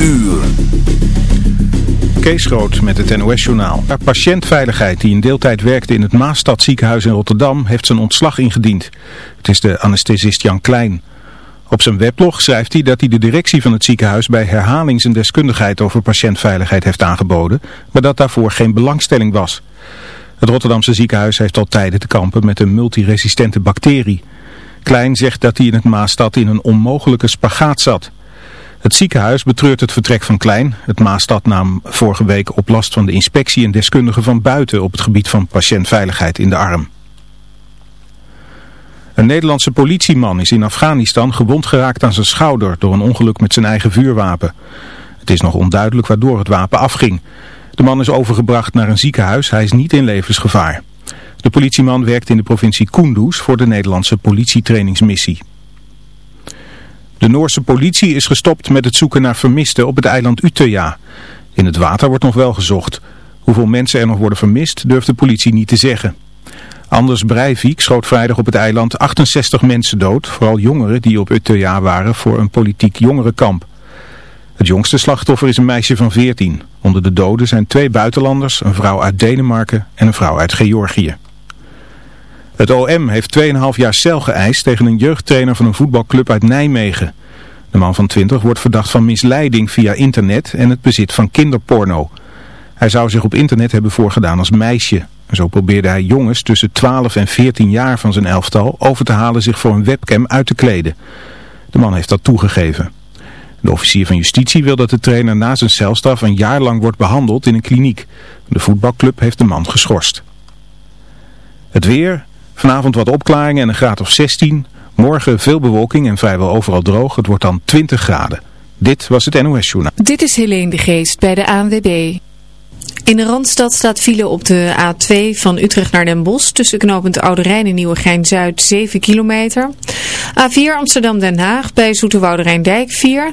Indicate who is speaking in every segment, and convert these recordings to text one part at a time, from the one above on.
Speaker 1: uur. Kees Groot met het NOS-journaal. Patiëntveiligheid die in deeltijd werkte in het Maastad ziekenhuis in Rotterdam heeft zijn ontslag ingediend. Het is de anesthesist Jan Klein. Op zijn weblog schrijft hij dat hij de directie van het ziekenhuis bij herhaling zijn deskundigheid over patiëntveiligheid heeft aangeboden, maar dat daarvoor geen belangstelling was. Het Rotterdamse ziekenhuis heeft al tijden te kampen met een multiresistente bacterie. Klein zegt dat hij in het Maastad in een onmogelijke spagaat zat. Het ziekenhuis betreurt het vertrek van Klein. Het Maastad nam vorige week op last van de inspectie en deskundigen van buiten op het gebied van patiëntveiligheid in de arm. Een Nederlandse politieman is in Afghanistan gewond geraakt aan zijn schouder door een ongeluk met zijn eigen vuurwapen. Het is nog onduidelijk waardoor het wapen afging. De man is overgebracht naar een ziekenhuis, hij is niet in levensgevaar. De politieman werkt in de provincie Kunduz voor de Nederlandse politietrainingsmissie. De Noorse politie is gestopt met het zoeken naar vermisten op het eiland Utøya. In het water wordt nog wel gezocht. Hoeveel mensen er nog worden vermist durft de politie niet te zeggen. Anders Breivik schoot vrijdag op het eiland 68 mensen dood, vooral jongeren die op Utøya waren voor een politiek jongerenkamp. Het jongste slachtoffer is een meisje van 14. Onder de doden zijn twee buitenlanders, een vrouw uit Denemarken en een vrouw uit Georgië. Het OM heeft 2,5 jaar cel geëist tegen een jeugdtrainer van een voetbalclub uit Nijmegen. De man van 20 wordt verdacht van misleiding via internet en het bezit van kinderporno. Hij zou zich op internet hebben voorgedaan als meisje. Zo probeerde hij jongens tussen 12 en 14 jaar van zijn elftal over te halen zich voor een webcam uit te kleden. De man heeft dat toegegeven. De officier van justitie wil dat de trainer na zijn celstraf een jaar lang wordt behandeld in een kliniek. De voetbalclub heeft de man geschorst. Het weer, vanavond wat opklaringen en een graad of 16. Morgen veel bewolking en vrijwel overal droog. Het wordt dan 20 graden. Dit was het NOS Journaal.
Speaker 2: Dit is Helene de Geest bij de ANWB. In de Randstad staat file op de A2 van Utrecht naar Den Bosch tussen knooppunt Oude Rijn en Nieuwegein-Zuid 7 kilometer. A4 Amsterdam-Den Haag bij Zoeterwoude Rijndijk 4.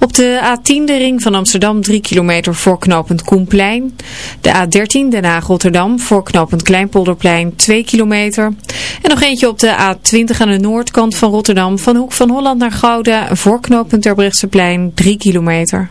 Speaker 2: Op de A10 de ring van Amsterdam 3 kilometer voor knooppunt Koenplein. De A13 Den Haag-Rotterdam voor knooppunt Kleinpolderplein 2 kilometer. En nog eentje op de A20 aan de noordkant van Rotterdam van Hoek van Holland naar Gouda voor knooppunt Terbrechtseplein 3 kilometer.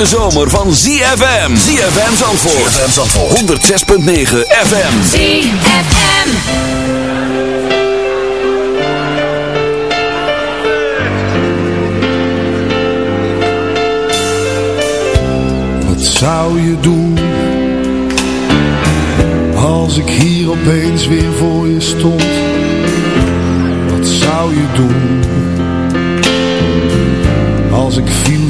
Speaker 3: Hete zomer van ZFM. ZFM Zandvoort. ZFM Zandvoort. 106.9 FM.
Speaker 4: ZFM.
Speaker 5: Wat zou je doen als ik hier opeens weer voor je stond? Wat zou je doen als ik viel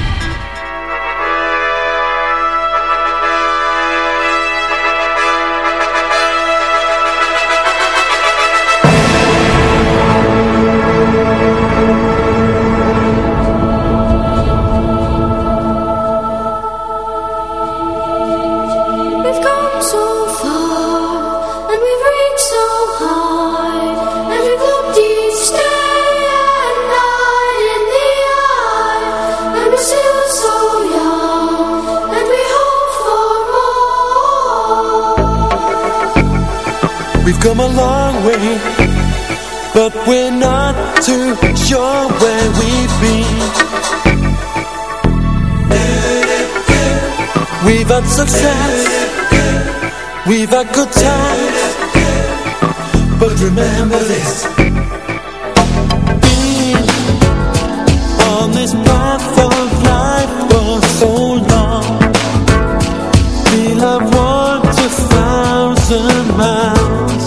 Speaker 6: had success, we've had good times, but remember this. Being on this path of life for so long, we have walked a thousand miles,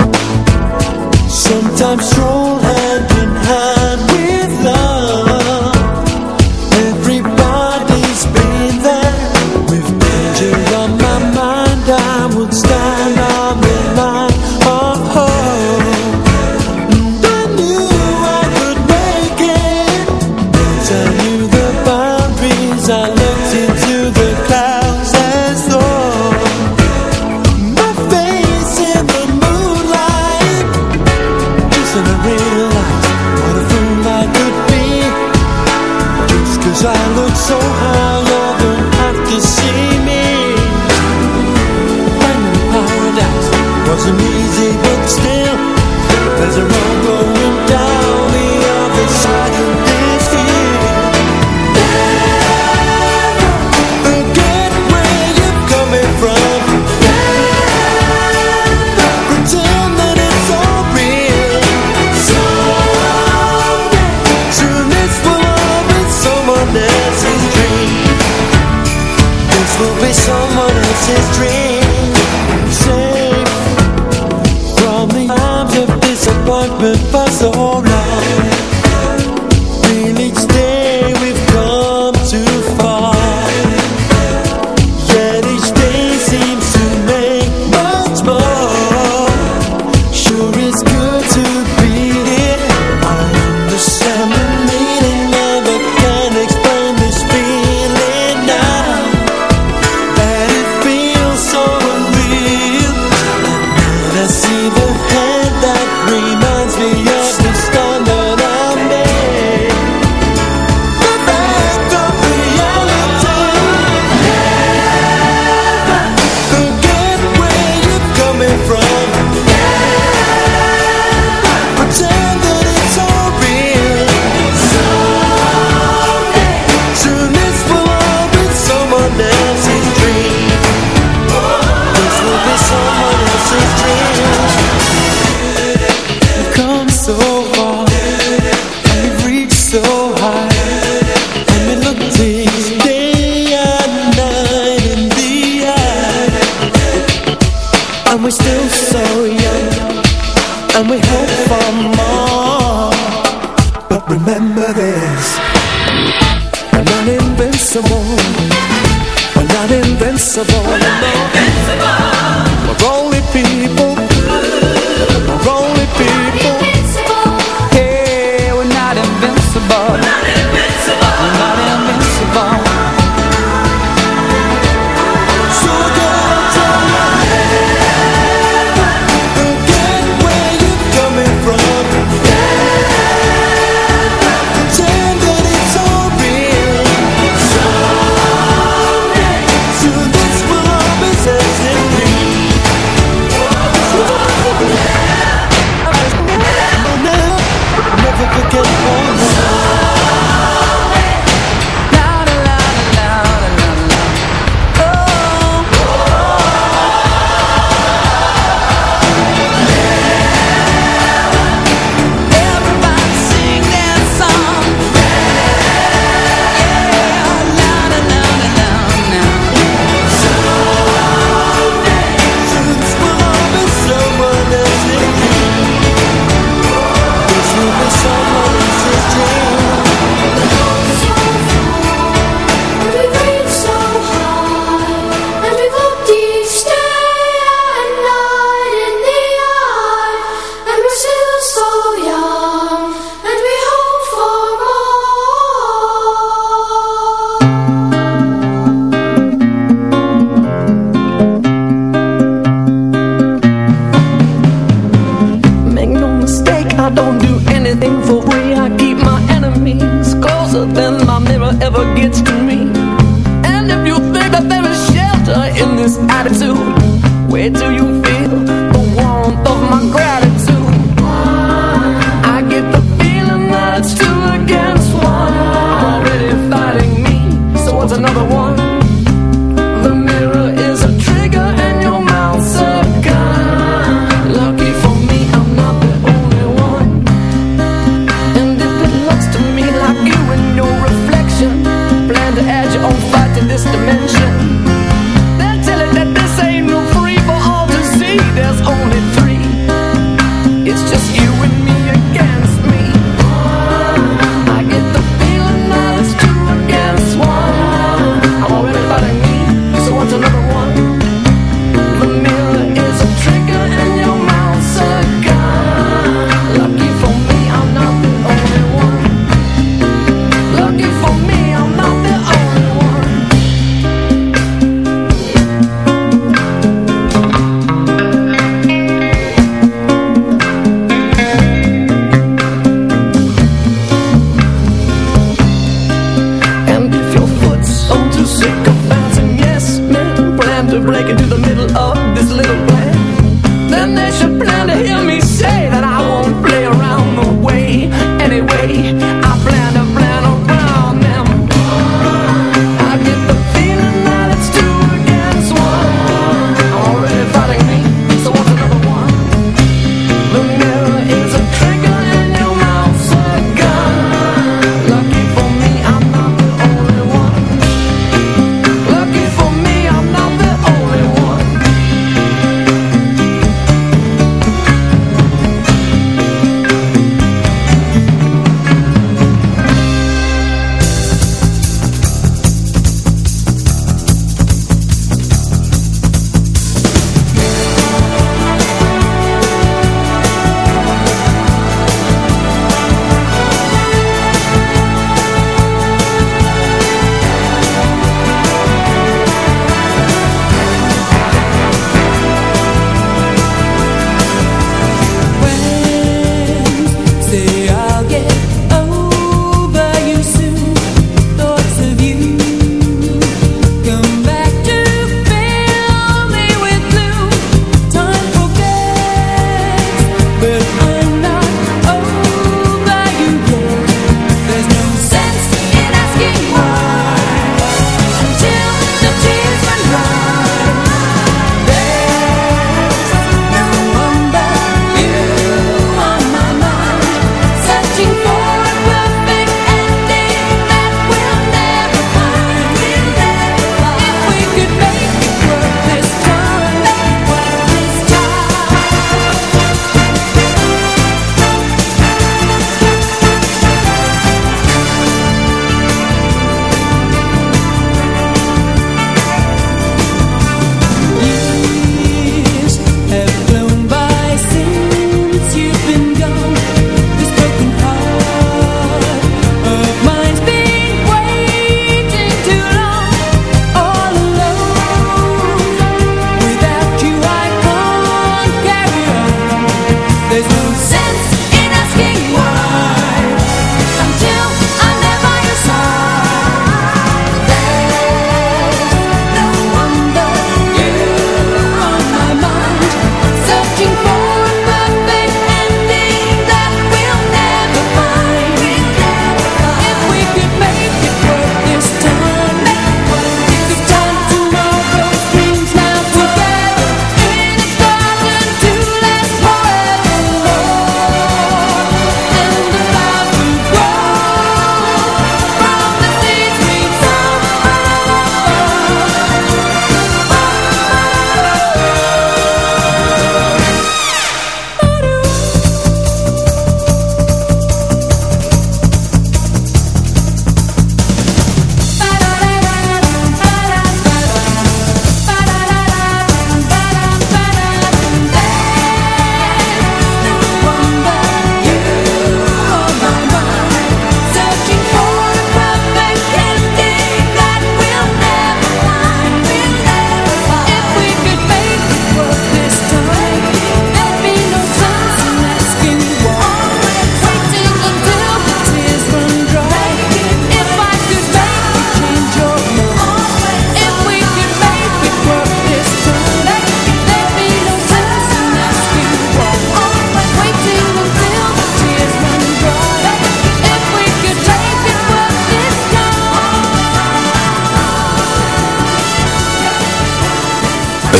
Speaker 6: sometimes short. the
Speaker 7: middle of this little plan. Then they should plan to hear me say that I.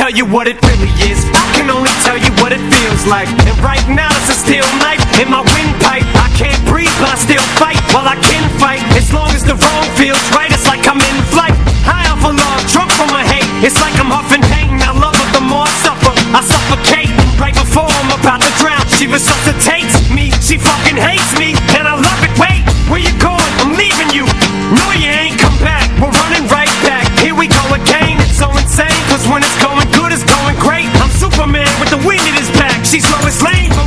Speaker 8: tell you what it really is. I can only tell you what it feels like. And right now it's a steel knife in my windpipe. I can't breathe but I still fight. While well, I can fight. As long as the wrong feels right It's like I'm in flight. High off a of love, drunk from my hate. It's like I'm huffing pain. I love her the more I suffer. I suffocate Right before I'm about to drown. She resuscitates me. She fucking hates me. And I love it. Wait, where you going? I'm leaving you. No you ain't come back. We're running right back. Here we go again. It's so insane. Cause when it's it's.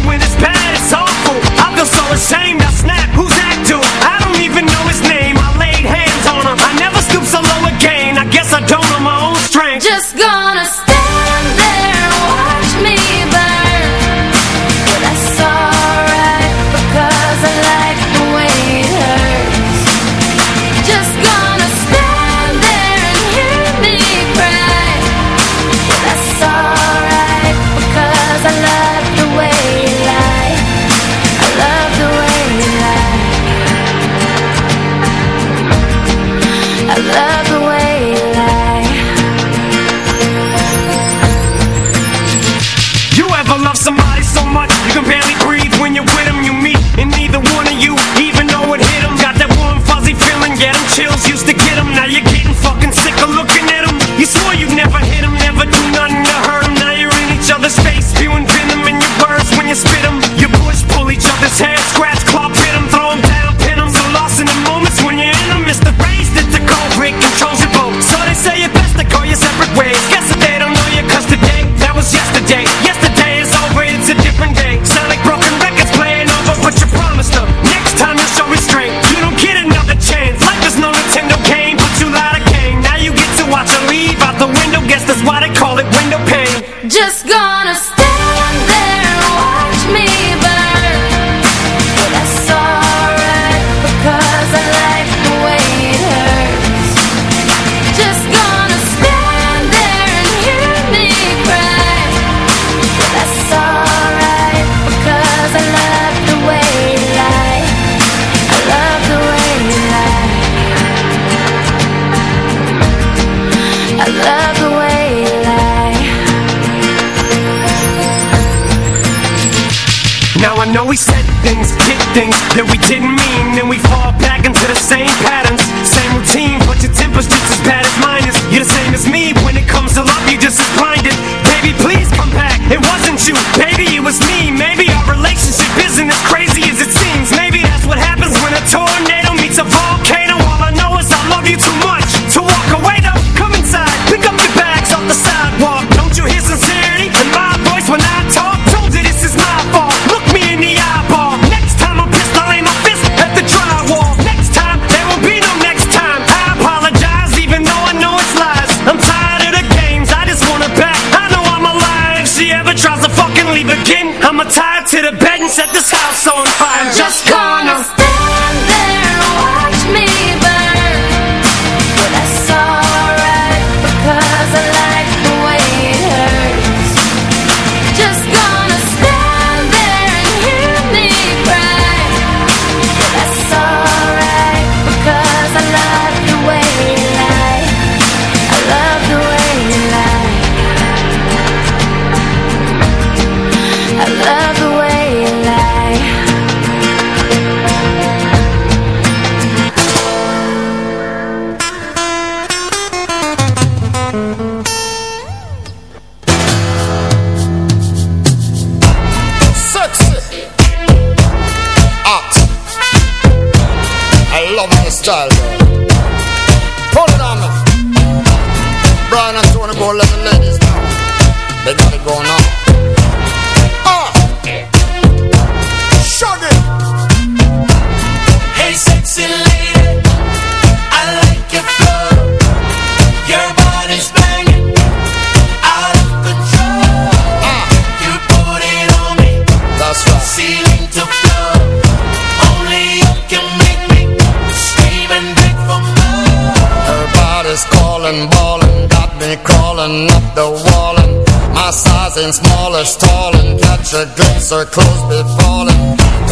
Speaker 9: clothes be falling.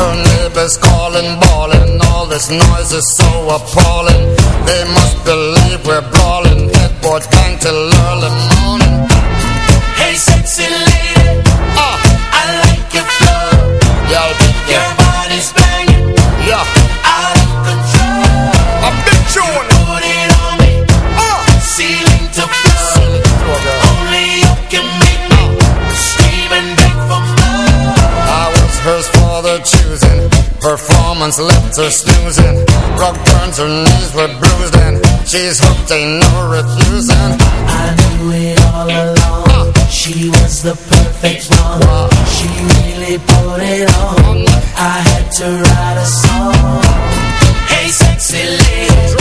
Speaker 9: Her neighbors calling, bawling. All this noise is so appalling. They must believe we're brawling Headboard gang till early morning.
Speaker 6: Hey sexy lady.
Speaker 9: Uh,
Speaker 6: I like your flow.
Speaker 9: Yo,
Speaker 6: Your body's banging.
Speaker 9: Yeah.
Speaker 6: Out of control.
Speaker 9: I bet you confusing Performance left her snoozing. Rug burns her knees were bruised and She's hooked, ain't no refusing.
Speaker 6: I knew it all along. Uh, She was the perfect one. Uh, She really put it on. I had to write a song. Hey sexy lady.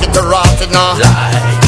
Speaker 9: get the rot,
Speaker 6: you
Speaker 10: know.
Speaker 11: Right.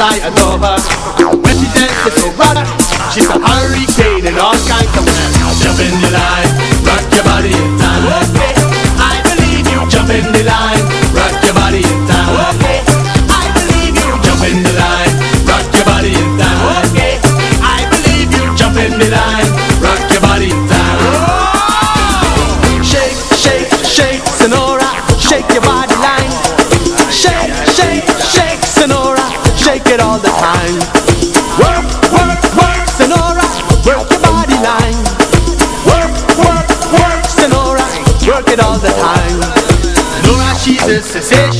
Speaker 11: Zai know. Fish.